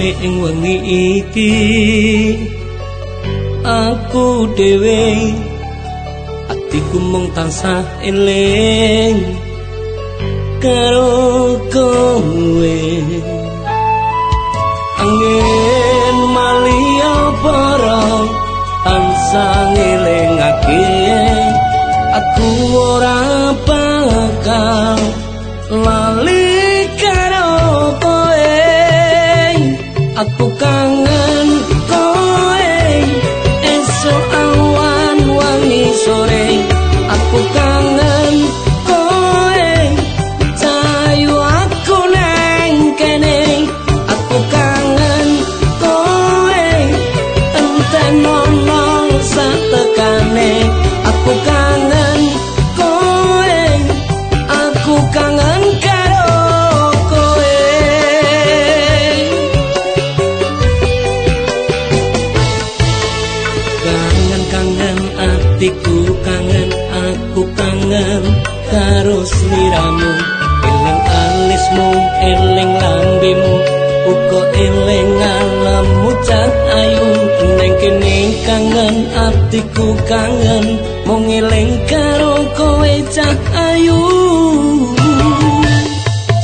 sepine ing wengi iki. Aku dhewe atiku mung tansah eling karo kowe. Angin malia para tansah ngelingake? Aku ora aku sliramu eling alismu eling lambimu uga eling alammu cat ayu. Ning kene kangen atiku kangen mung eling karo kowe cat ayu.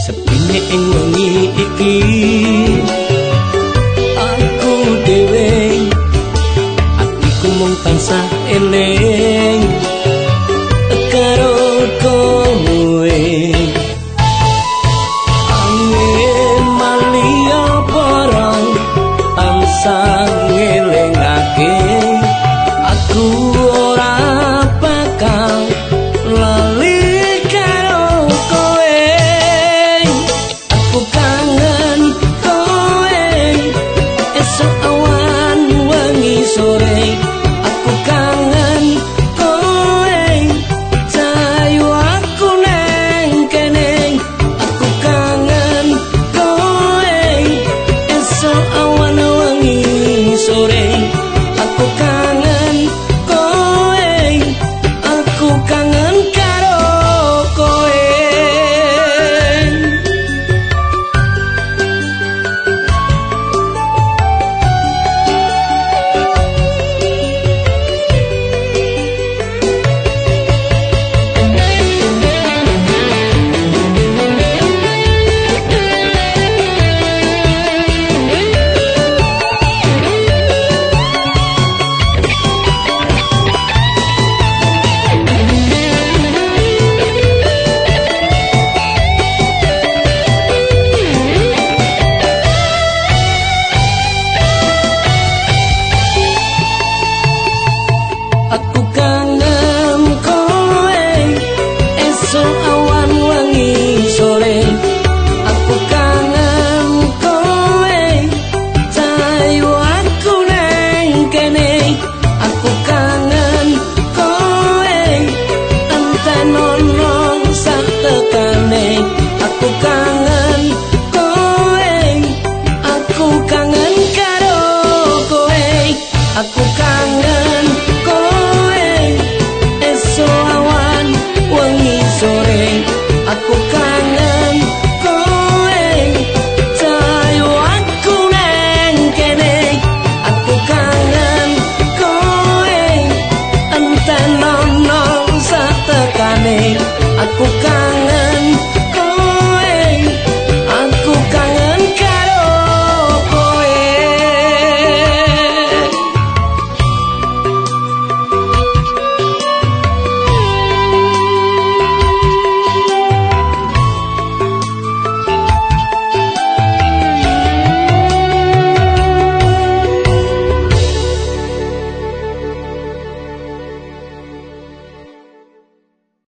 Sepine ing wengi iki tesoro